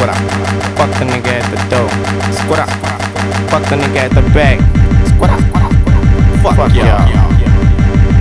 Squat up. Fuck the nigga at the door. Squat up. Fuck the nigga at the back. Squat up. Fuck, Fuck y'all.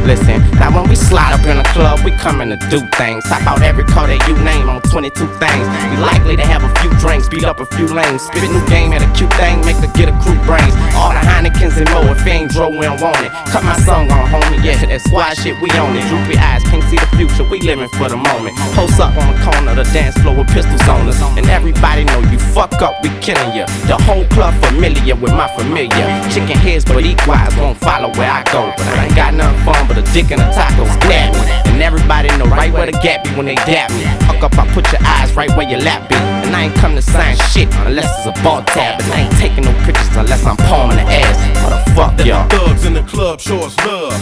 Listen, now when we slide up in the club, we coming to do things. Top out every car that you name on 22 things. We likely to have a few drinks, beat up a few lanes. Spit a new game at a cute thing, make the get a crew brains. All the Heinekens and more, if you ain't dro, we don't want it. Cut my song on, homie, yeah, that squad shit, we on it. Droopy eyes, can't see the future, we living for the moment. Post up on the corner the dance floor with pistols on us. And everybody know you fuck up, we killing ya. The whole club familiar with my familiar. Chicken heads, but equals won't follow where I go. But I ain't got nothing fun but a dick and a taco stab me. And everybody know right where the gap be when they dab me. Fuck up, I put your eyes right where your lap be. And I ain't come to sign shit unless it's a ball tab. And I ain't taking no pictures unless I'm palming the ass. What the fuck, y'all? Let the thugs in the club show us love.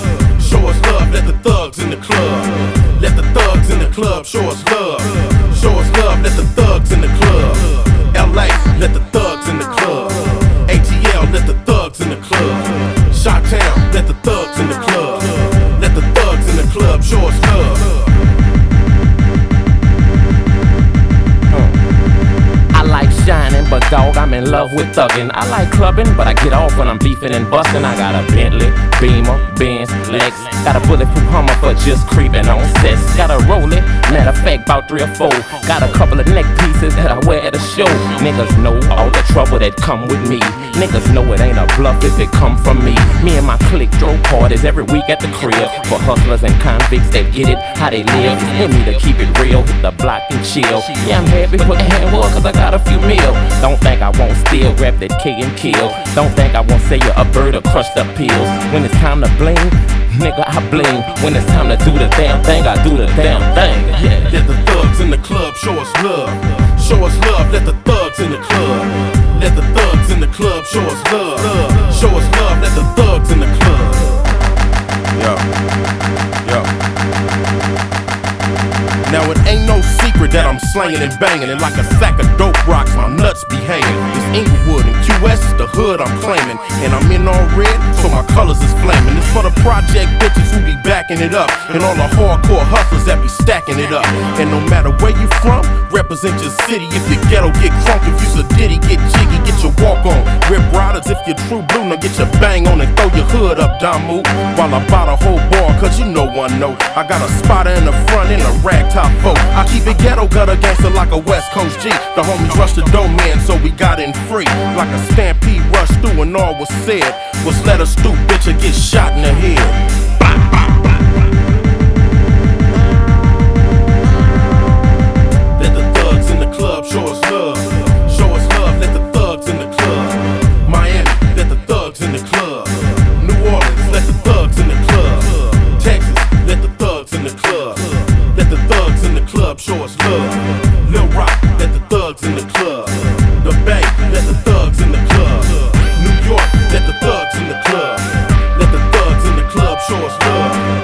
Show us love, let the thugs in the club. Let the thugs in the club show us love. In love with thuggin'. I like clubbing, but I get off when I'm beefing and bustin'. I got a Bentley, Beamer, Benz, Lex. Got a bulletproof Hummer for just creepin' on sets. Got a Rollie, matter of fact, about three or four. Got a couple of neck pieces that I wear at a show. Niggas know all the trouble that come with me. Niggas know it ain't a bluff if it come from me. Me and my clique throw parties every week at the crib for hustlers and convicts that get it how they live. And me to keep it real, hit the block and chill. Yeah, I'm happy with the handwork cause I got a few mil. Don't think I won't steal, grab that K and kill. Don't think I won't say you're a bird or crush the pills. When it's time to bling, nigga, I bling. When it's time to do the damn thing, I do the damn thing. Yeah. Let the thugs in the club show us love. Show us love, let the thugs in the club. Let the thugs in the club show us love. Show us love, let the thugs in the club. Yo, yo. Now it ain't no secret that I'm slanging and banging, and like a sack of dope rocks, my nuts be hanging. It's Inglewood and QS is the hood I'm claiming, and I'm in all red, so my colors is flaming. It's for the project bitches who be backing it up, and all the hardcore hustlers that be stacking it up. And no matter where you from, represent your city. If you ghetto, get crunk. If you's a ditty, get jiggy, get your walk on. Rip riders, if you're true blue, now get your bang on and throw your hood up, Damu. While I bought a whole bar, cause you know one know. I got a spotter in the front and a rag top folk. I keep it ghetto gutter gangster like a West Coast G. The homies rushed the dough man, so we got in free. Like a stampede rush through and all was said was let a stoop bitch get shot in the head. hood. Lil Rock, let the thugs in the club. The Bay, let the thugs in the club. New York, let the thugs in the club. Let the thugs in the club show us love.